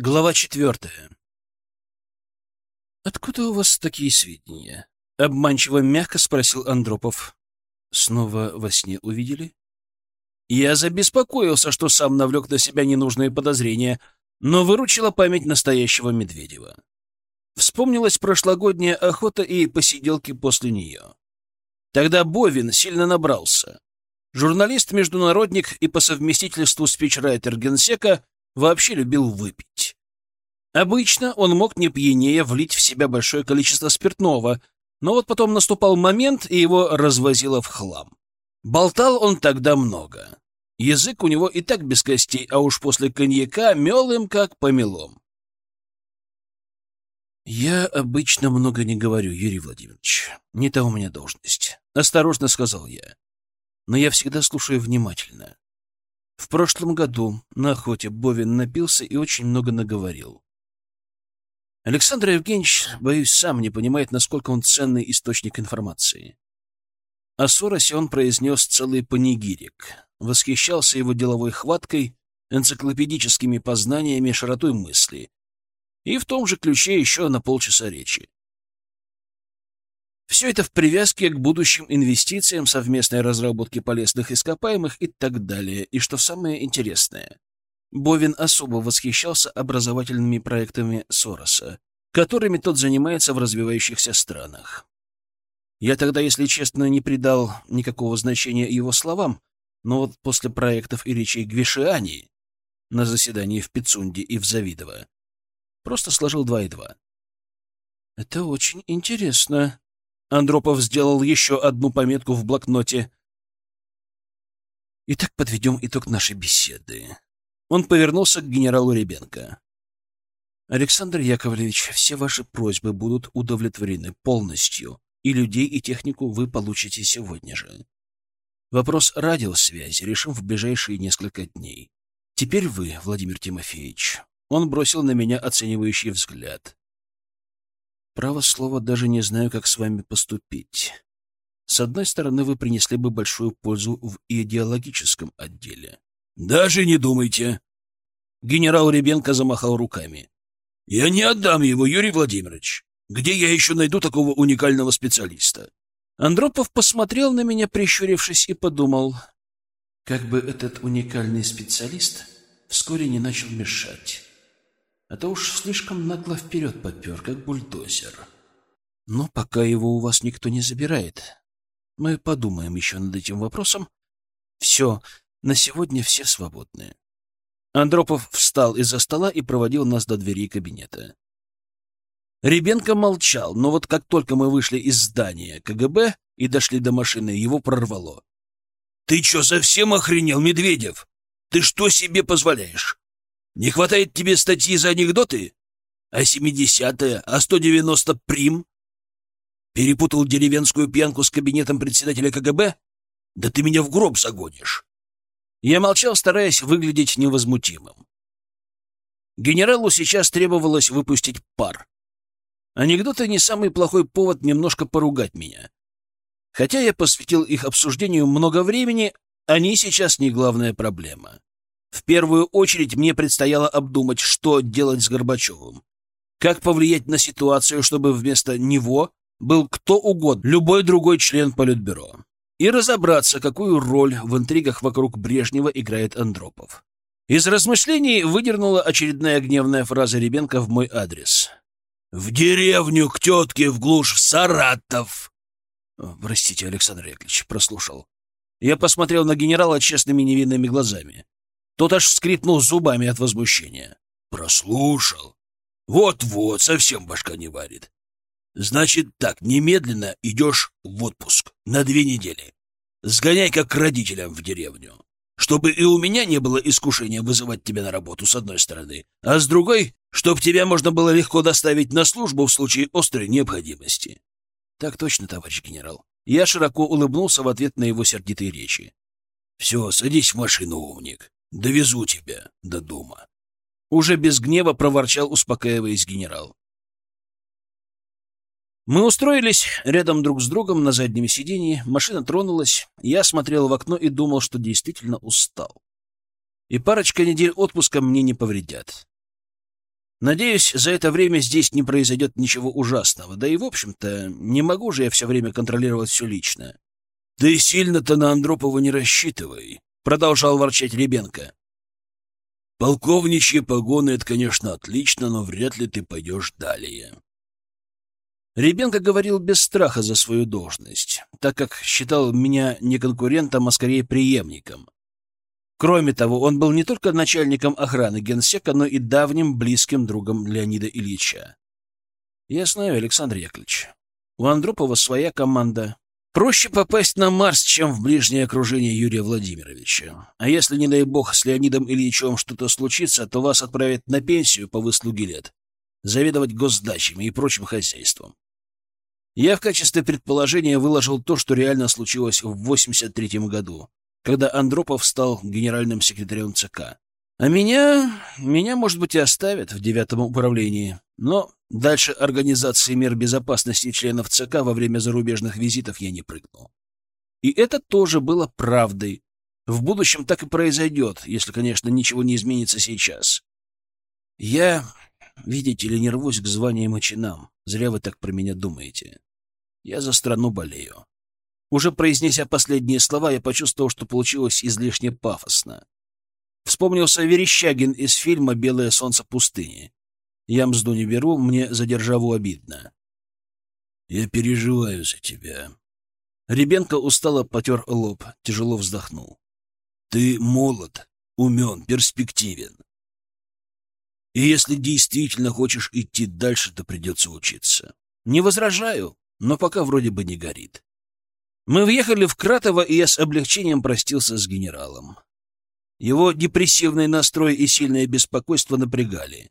Глава четвертая. «Откуда у вас такие сведения?» — обманчиво мягко спросил Андропов. «Снова во сне увидели?» Я забеспокоился, что сам навлек на себя ненужные подозрения, но выручила память настоящего Медведева. Вспомнилась прошлогодняя охота и посиделки после нее. Тогда Бовин сильно набрался. Журналист-международник и по совместительству спичрайтер генсека вообще любил выпить. Обычно он мог не пьянее влить в себя большое количество спиртного, но вот потом наступал момент, и его развозило в хлам. Болтал он тогда много. Язык у него и так без костей, а уж после коньяка мел им как помелом. «Я обычно много не говорю, Юрий Владимирович. Не та у меня должность», — осторожно сказал я. «Но я всегда слушаю внимательно. В прошлом году на охоте Бовин напился и очень много наговорил. Александр Евгеньевич, боюсь, сам не понимает, насколько он ценный источник информации. О Соросе он произнес целый панигирик, восхищался его деловой хваткой, энциклопедическими познаниями, широтой мысли. И в том же ключе еще на полчаса речи. Все это в привязке к будущим инвестициям, совместной разработке полезных ископаемых и так далее. И что самое интересное, Бовин особо восхищался образовательными проектами Сороса, которыми тот занимается в развивающихся странах. Я тогда, если честно, не придал никакого значения его словам, но вот после проектов и речей Гвишиани на заседании в Пицунде и в Завидово просто сложил два и два. «Это очень интересно», Андропов сделал еще одну пометку в блокноте. Итак, подведем итог нашей беседы. Он повернулся к генералу Ребенко. Александр Яковлевич, все ваши просьбы будут удовлетворены полностью, и людей, и технику вы получите сегодня же. Вопрос радиосвязи решим в ближайшие несколько дней. Теперь вы, Владимир Тимофеевич. Он бросил на меня оценивающий взгляд. Право слово, даже не знаю, как с вами поступить. С одной стороны, вы принесли бы большую пользу в идеологическом отделе. Даже не думайте. Генерал Ребенко замахал руками. Я не отдам его, Юрий Владимирович. Где я еще найду такого уникального специалиста? Андропов посмотрел на меня, прищурившись, и подумал, как бы этот уникальный специалист вскоре не начал мешать. А то уж слишком нагло вперед попер, как бульдозер. Но пока его у вас никто не забирает, мы подумаем еще над этим вопросом. Все, на сегодня все свободны. Андропов встал из-за стола и проводил нас до двери кабинета. Ребенко молчал, но вот как только мы вышли из здания КГБ и дошли до машины, его прорвало. — Ты что, совсем охренел, Медведев? Ты что себе позволяешь? Не хватает тебе статьи за анекдоты? А семидесятая, а сто девяносто прим? Перепутал деревенскую пьянку с кабинетом председателя КГБ? Да ты меня в гроб загонишь. Я молчал, стараясь выглядеть невозмутимым. Генералу сейчас требовалось выпустить пар. Анекдоты не самый плохой повод немножко поругать меня. Хотя я посвятил их обсуждению много времени, они сейчас не главная проблема. В первую очередь мне предстояло обдумать, что делать с Горбачевым. Как повлиять на ситуацию, чтобы вместо него был кто угодно, любой другой член Политбюро. И разобраться, какую роль в интригах вокруг Брежнева играет Андропов. Из размышлений выдернула очередная гневная фраза Ребенка в мой адрес. «В деревню к тетке в глушь, в Саратов!» «Простите, Александр Яковлевич, прослушал». Я посмотрел на генерала честными невинными глазами. Тот аж скрипнул зубами от возмущения. «Прослушал. Вот-вот, совсем башка не варит. Значит так, немедленно идешь в отпуск на две недели. Сгоняй как к родителям в деревню. Чтобы и у меня не было искушения вызывать тебя на работу, с одной стороны, а с другой, чтобы тебя можно было легко доставить на службу в случае острой необходимости. Так точно, товарищ генерал. Я широко улыбнулся в ответ на его сердитые речи. Все, садись в машину, умник. Довезу тебя до дома. Уже без гнева проворчал, успокаиваясь генерал. Мы устроились рядом друг с другом на заднем сиденье, машина тронулась, я смотрел в окно и думал, что действительно устал. И парочка недель отпуска мне не повредят. Надеюсь, за это время здесь не произойдет ничего ужасного. Да и, в общем-то, не могу же я все время контролировать все лично. — Ты сильно-то на Андропова не рассчитывай, — продолжал ворчать Ребенко. — Полковничьи погоны — это, конечно, отлично, но вряд ли ты пойдешь далее. Ребенко говорил без страха за свою должность, так как считал меня не конкурентом, а скорее преемником. Кроме того, он был не только начальником охраны генсека, но и давним близким другом Леонида Ильича. Я знаю, Александр Яковлевич, у Андропова своя команда. Проще попасть на Марс, чем в ближнее окружение Юрия Владимировича. А если, не дай бог, с Леонидом Ильичем что-то случится, то вас отправят на пенсию по выслуге лет, заведовать госдачами и прочим хозяйством. Я в качестве предположения выложил то, что реально случилось в 83 году когда Андропов стал генеральным секретарем ЦК. А меня... меня, может быть, и оставят в девятом управлении. Но дальше организации мер безопасности членов ЦК во время зарубежных визитов я не прыгнул. И это тоже было правдой. В будущем так и произойдет, если, конечно, ничего не изменится сейчас. Я, видите ли, не рвусь к званиям и чинам. Зря вы так про меня думаете. Я за страну болею. Уже произнеся последние слова, я почувствовал, что получилось излишне пафосно. Вспомнился Верещагин из фильма «Белое солнце пустыни». Я мзду не беру, мне за державу обидно. Я переживаю за тебя. Ребенко устало потер лоб, тяжело вздохнул. Ты молод, умен, перспективен. И если действительно хочешь идти дальше, то придется учиться. Не возражаю, но пока вроде бы не горит. Мы въехали в Кратово, и я с облегчением простился с генералом. Его депрессивный настрой и сильное беспокойство напрягали.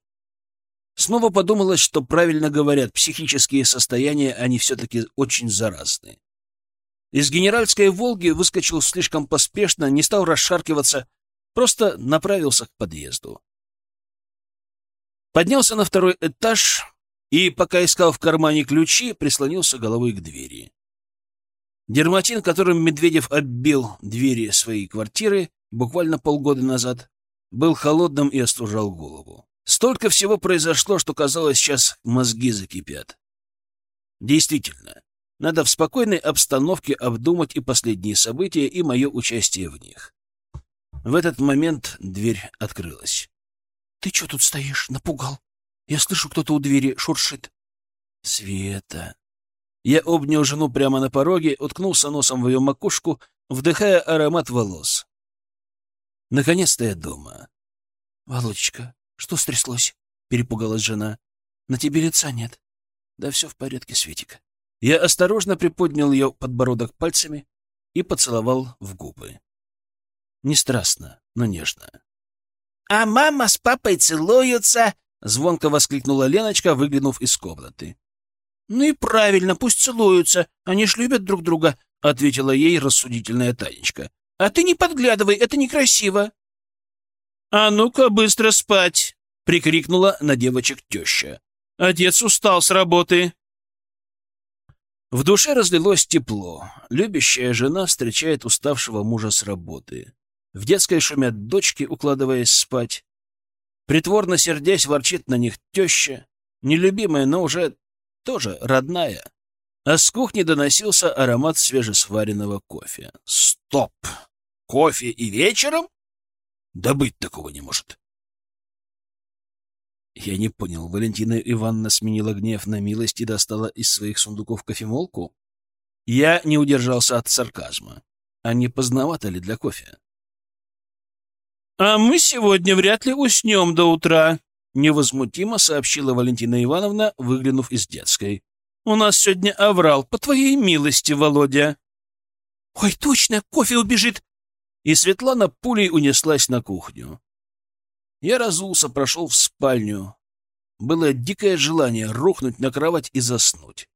Снова подумалось, что правильно говорят, психические состояния, они все-таки очень заразны. Из генеральской «Волги» выскочил слишком поспешно, не стал расшаркиваться, просто направился к подъезду. Поднялся на второй этаж и, пока искал в кармане ключи, прислонился головой к двери. Дерматин, которым Медведев оббил двери своей квартиры буквально полгода назад, был холодным и остужал голову. Столько всего произошло, что казалось, сейчас мозги закипят. Действительно, надо в спокойной обстановке обдумать и последние события, и мое участие в них. В этот момент дверь открылась. — Ты что тут стоишь? Напугал. Я слышу, кто-то у двери шуршит. — Света, я обнял жену прямо на пороге, уткнулся носом в ее макушку, вдыхая аромат волос. Наконец-то я дома. — Володечка, что стряслось? — перепугалась жена. — На тебе лица нет. — Да все в порядке, Светик. Я осторожно приподнял ее подбородок пальцами и поцеловал в губы. Не страстно, но нежно. — А мама с папой целуются! — звонко воскликнула Леночка, выглянув из комнаты. «Ну и правильно, пусть целуются, они ж любят друг друга», — ответила ей рассудительная Танечка. «А ты не подглядывай, это некрасиво». «А ну-ка быстро спать!» — прикрикнула на девочек теща. «Отец устал с работы». В душе разлилось тепло. Любящая жена встречает уставшего мужа с работы. В детской шумят дочки, укладываясь спать. Притворно сердясь, ворчит на них теща. Нелюбимая, но уже тоже родная. А с кухни доносился аромат свежесваренного кофе. Стоп! Кофе и вечером? Да быть такого не может. Я не понял, Валентина Ивановна сменила гнев на милость и достала из своих сундуков кофемолку? Я не удержался от сарказма. А не поздновато ли для кофе? — А мы сегодня вряд ли уснем до утра, Невозмутимо сообщила Валентина Ивановна, выглянув из детской. «У нас сегодня оврал, по твоей милости, Володя!» «Ой, точно, кофе убежит!» И Светлана пулей унеслась на кухню. Я разулся, прошел в спальню. Было дикое желание рухнуть на кровать и заснуть.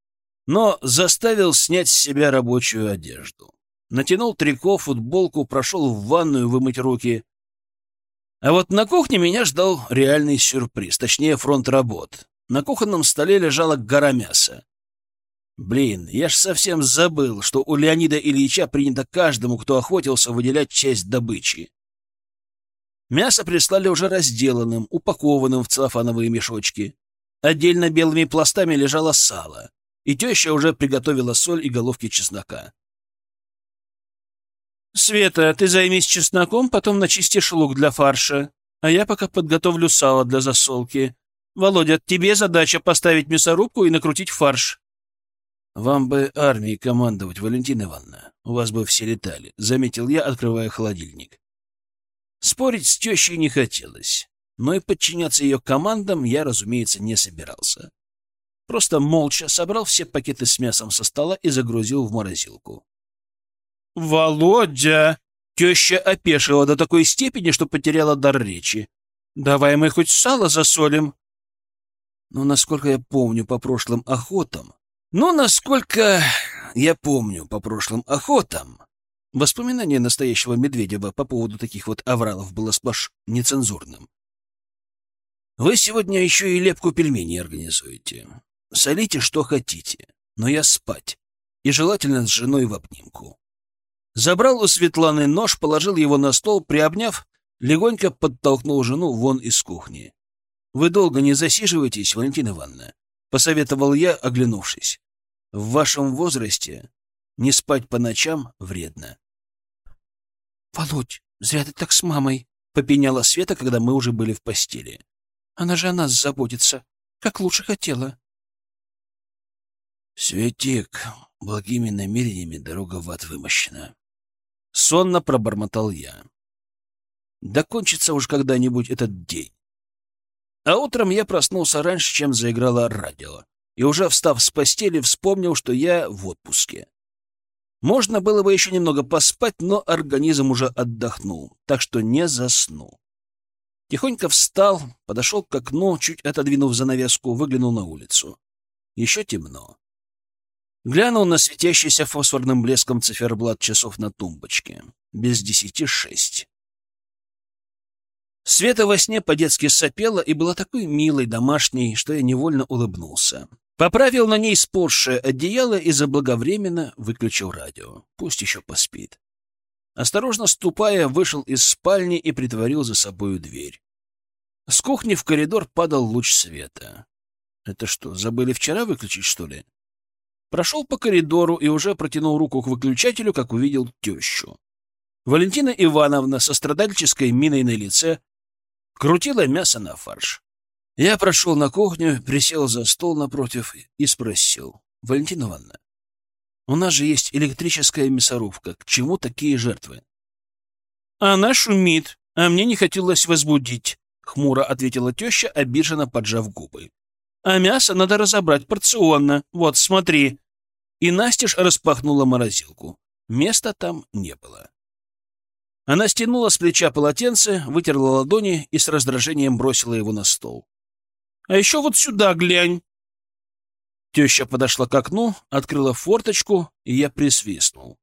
Но заставил снять с себя рабочую одежду. Натянул трико, футболку, прошел в ванную вымыть руки. А вот на кухне меня ждал реальный сюрприз, точнее фронт работ. На кухонном столе лежала гора мяса. Блин, я ж совсем забыл, что у Леонида Ильича принято каждому, кто охотился, выделять часть добычи. Мясо прислали уже разделанным, упакованным в целлофановые мешочки. Отдельно белыми пластами лежало сало, и теща уже приготовила соль и головки чеснока. «Света, ты займись чесноком, потом начистишь лук для фарша, а я пока подготовлю сало для засолки. Володя, тебе задача поставить мясорубку и накрутить фарш». «Вам бы армией командовать, Валентина Ивановна. У вас бы все летали», — заметил я, открывая холодильник. Спорить с тещей не хотелось, но и подчиняться ее командам я, разумеется, не собирался. Просто молча собрал все пакеты с мясом со стола и загрузил в морозилку. «Володя!» Теща опешила до такой степени, что потеряла дар речи. «Давай мы хоть сало засолим». Ну, насколько я помню по прошлым охотам... Ну, насколько я помню по прошлым охотам... Воспоминание настоящего Медведева по поводу таких вот авралов было сплошь нецензурным. Вы сегодня еще и лепку пельменей организуете. Солите, что хотите, но я спать. И желательно с женой в обнимку. Забрал у Светланы нож, положил его на стол, приобняв, легонько подтолкнул жену вон из кухни. «Вы долго не засиживайтесь, Валентина Ивановна», — посоветовал я, оглянувшись. «В вашем возрасте не спать по ночам вредно». «Володь, зря ты так с мамой», — попеняла Света, когда мы уже были в постели. «Она же о нас заботится, как лучше хотела». «Светик, благими намерениями дорога в ад вымощена», — сонно пробормотал я. «Да кончится уж когда-нибудь этот день». А утром я проснулся раньше, чем заиграло радио, и уже встав с постели, вспомнил, что я в отпуске. Можно было бы еще немного поспать, но организм уже отдохнул, так что не заснул. Тихонько встал, подошел к окну, чуть отодвинув занавеску, выглянул на улицу. Еще темно. Глянул на светящийся фосфорным блеском циферблат часов на тумбочке. Без десяти шесть. Света во сне по-детски сопела и была такой милой, домашней, что я невольно улыбнулся. Поправил на ней сползшее одеяло и заблаговременно выключил радио. Пусть еще поспит. Осторожно ступая, вышел из спальни и притворил за собою дверь. С кухни в коридор падал луч света. Это что, забыли вчера выключить, что ли? Прошел по коридору и уже протянул руку к выключателю, как увидел тещу. Валентина Ивановна со страдальческой миной на лице крутила мясо на фарш. Я прошел на кухню, присел за стол напротив и спросил. — Валентина Ивановна, у нас же есть электрическая мясорубка. К чему такие жертвы? — Она шумит, а мне не хотелось возбудить, — хмуро ответила теща, обиженно поджав губы. — А мясо надо разобрать порционно. Вот, смотри. И Настеж распахнула морозилку. Места там не было. Она стянула с плеча полотенце, вытерла ладони и с раздражением бросила его на стол. А еще вот сюда глянь. Теща подошла к окну, открыла форточку, и я присвистнул.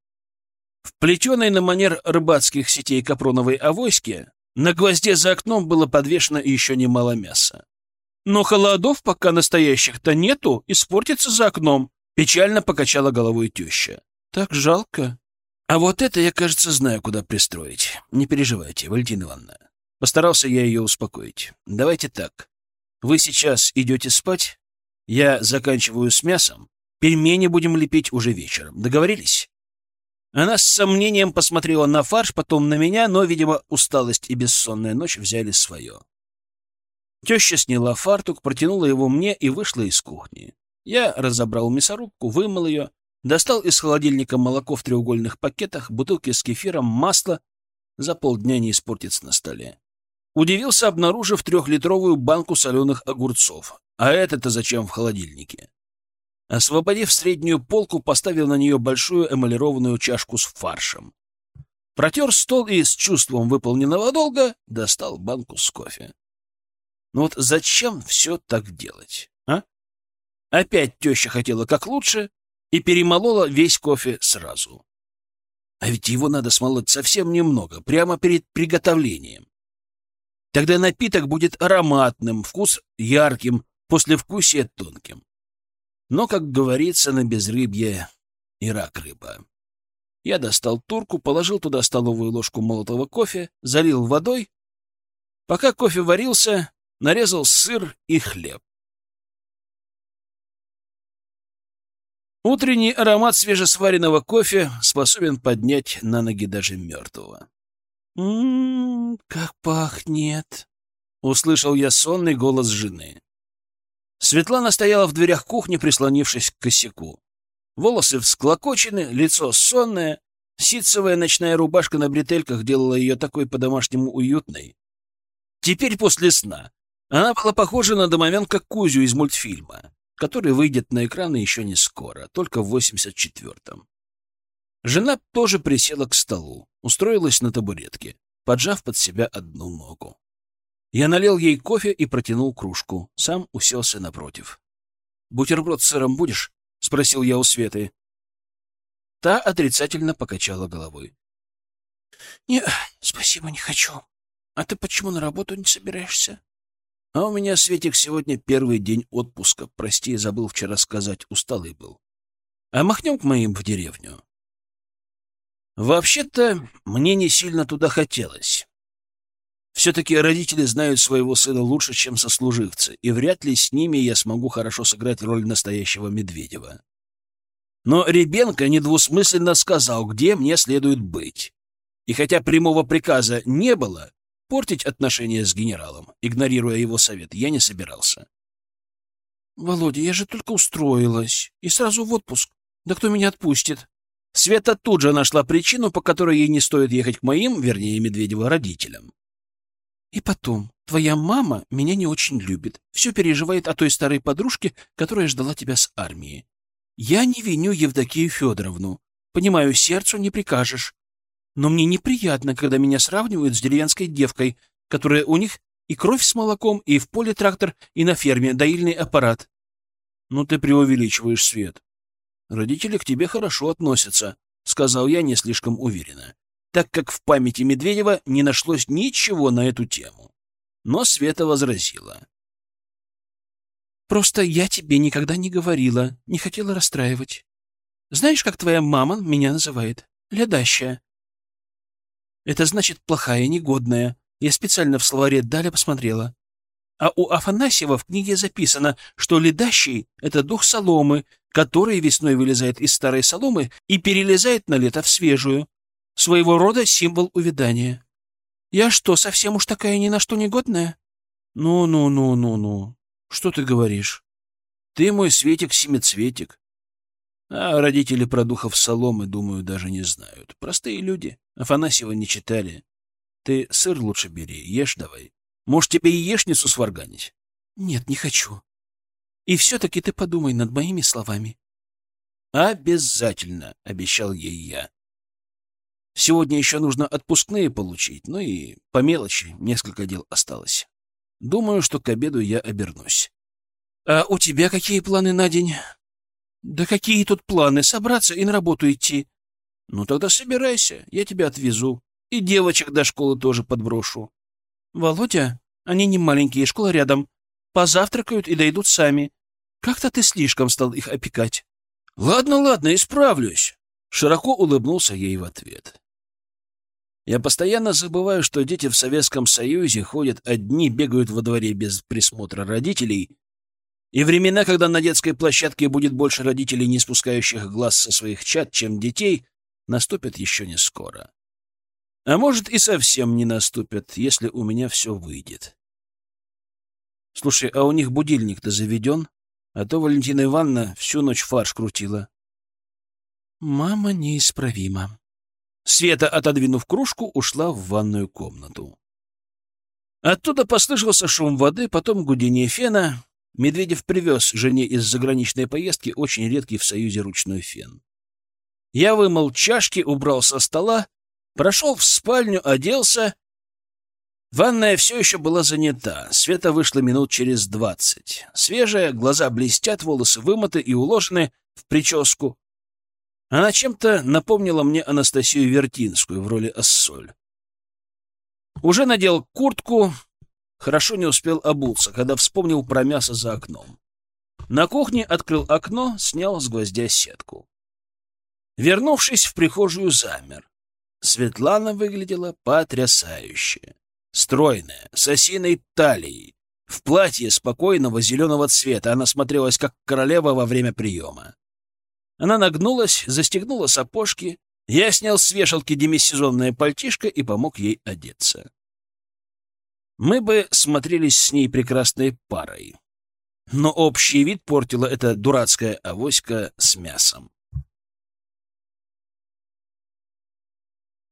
В плетеной на манер рыбацких сетей капроновой авоське на гвозде за окном было подвешено еще немало мяса. Но холодов пока настоящих-то нету, испортится за окном, печально покачала головой теща. Так жалко. А вот это я, кажется, знаю, куда пристроить. Не переживайте, Валентина Ивановна. Постарался я ее успокоить. Давайте так. Вы сейчас идете спать, я заканчиваю с мясом, пельмени будем лепить уже вечером. Договорились?» Она с сомнением посмотрела на фарш, потом на меня, но, видимо, усталость и бессонная ночь взяли свое. Теща сняла фартук, протянула его мне и вышла из кухни. Я разобрал мясорубку, вымыл ее, достал из холодильника молоко в треугольных пакетах, бутылки с кефиром, масло. За полдня не испортится на столе. Удивился, обнаружив трехлитровую банку соленых огурцов. А это-то зачем в холодильнике? Освободив среднюю полку, поставил на нее большую эмалированную чашку с фаршем. Протер стол и с чувством выполненного долга достал банку с кофе. Ну вот зачем все так делать, а? Опять теща хотела как лучше и перемолола весь кофе сразу. А ведь его надо смолоть совсем немного, прямо перед приготовлением. Тогда напиток будет ароматным, вкус ярким, послевкусие тонким. Но, как говорится, на безрыбье и рак рыба. Я достал турку, положил туда столовую ложку молотого кофе, залил водой Пока кофе варился, нарезал сыр и хлеб. Утренний аромат свежесваренного кофе способен поднять на ноги даже мертвого. «М-м, как пахнет!» — услышал я сонный голос жены. Светлана стояла в дверях кухни, прислонившись к косяку. Волосы всклокочены, лицо сонное, ситцевая ночная рубашка на бретельках делала ее такой по-домашнему уютной. Теперь после сна она была похожа на домовенка Кузю из мультфильма, который выйдет на экраны еще не скоро, только в 84-м. Жена тоже присела к столу, устроилась на табуретке, поджав под себя одну ногу. Я налил ей кофе и протянул кружку, сам уселся напротив. «Бутерброд с сыром будешь?» — спросил я у Светы. Та отрицательно покачала головой. «Не, спасибо, не хочу. А ты почему на работу не собираешься?» «А у меня, Светик, сегодня первый день отпуска. Прости, забыл вчера сказать, усталый был. А махнем к моим в деревню?» Вообще-то, мне не сильно туда хотелось. Все-таки родители знают своего сына лучше, чем сослуживцы, и вряд ли с ними я смогу хорошо сыграть роль настоящего Медведева. Но Ребенко недвусмысленно сказал, где мне следует быть. И хотя прямого приказа не было, портить отношения с генералом, игнорируя его совет, я не собирался. «Володя, я же только устроилась. И сразу в отпуск. Да кто меня отпустит?» Света тут же нашла причину, по которой ей не стоит ехать к моим, вернее, Медведева, родителям. «И потом, твоя мама меня не очень любит, все переживает о той старой подружке, которая ждала тебя с армии. Я не виню Евдокию Федоровну. Понимаю, сердцу не прикажешь. Но мне неприятно, когда меня сравнивают с деревенской девкой, которая у них и кровь с молоком, и в поле трактор, и на ферме доильный аппарат. Ну ты преувеличиваешь, Свет. Родители к тебе хорошо относятся, сказал я не слишком уверенно, так как в памяти Медведева не нашлось ничего на эту тему. Но Света возразила. Просто я тебе никогда не говорила, не хотела расстраивать. Знаешь, как твоя мама меня называет? Ледащая. Это значит плохая, негодная. Я специально в словаре Даля посмотрела. А у Афанасьева в книге записано, что ледащий — это дух соломы, который весной вылезает из старой соломы и перелезает на лето в свежую. Своего рода символ увядания. Я что, совсем уж такая ни на что негодная? Ну-ну-ну-ну-ну. Что ты говоришь? Ты мой Светик-семицветик. А родители про духов соломы, думаю, даже не знают. Простые люди. Афанасьева не читали. Ты сыр лучше бери, ешь давай. Может, тебе яичницу сварганить? Нет, не хочу. И все-таки ты подумай над моими словами. Обязательно, обещал ей я. Сегодня еще нужно отпускные получить, ну и по мелочи несколько дел осталось. Думаю, что к обеду я обернусь. А у тебя какие планы на день? Да какие тут планы? Собраться и на работу идти. Ну тогда собирайся, я тебя отвезу. И девочек до школы тоже подброшу. Володя, они не маленькие, школа рядом. Позавтракают и дойдут сами. Как-то ты слишком стал их опекать. Ладно, ладно, исправлюсь. Широко улыбнулся ей в ответ. Я постоянно забываю, что дети в Советском Союзе ходят одни, бегают во дворе без присмотра родителей, и времена, когда на детской площадке будет больше родителей, не спускающих глаз со своих чад, чем детей, наступят еще не скоро. А может, и совсем не наступят, если у меня все выйдет. Слушай, а у них будильник-то заведен? А то Валентина Ивановна всю ночь фарш крутила. Мама неисправима. Света, отодвинув кружку, ушла в ванную комнату. Оттуда послышался шум воды, потом гудение фена. Медведев привез жене из заграничной поездки очень редкий в Союзе ручной фен. Я вымыл чашки, убрал со стола, прошел в спальню, оделся. Ванная все еще была занята. Света вышла минут через двадцать. Свежая, глаза блестят, волосы вымыты и уложены в прическу. Она чем-то напомнила мне Анастасию Вертинскую в роли Ассоль. Уже надел куртку, хорошо не успел обуться, когда вспомнил про мясо за окном. На кухне открыл окно, снял с гвоздя сетку. Вернувшись в прихожую, замер. Светлана выглядела потрясающе. Стройная, с осиной талией, в платье спокойного зеленого цвета она смотрелась как королева во время приема. Она нагнулась, застегнула сапожки, я снял с вешалки демисезонное пальтишко и помог ей одеться. Мы бы смотрелись с ней прекрасной парой. Но общий вид портила эта дурацкая авоська с мясом.